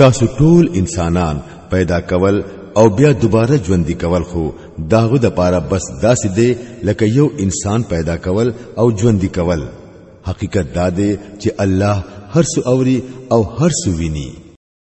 تاسو ټول انسانان پیدا کول او بیا دوباره ژوندې کول خو داغه د پاره بس داسې دی لکه یو انسان پیدا کول او ژوندې کول حقیقت دا دی چې الله هر څو اوري او هر څو ویني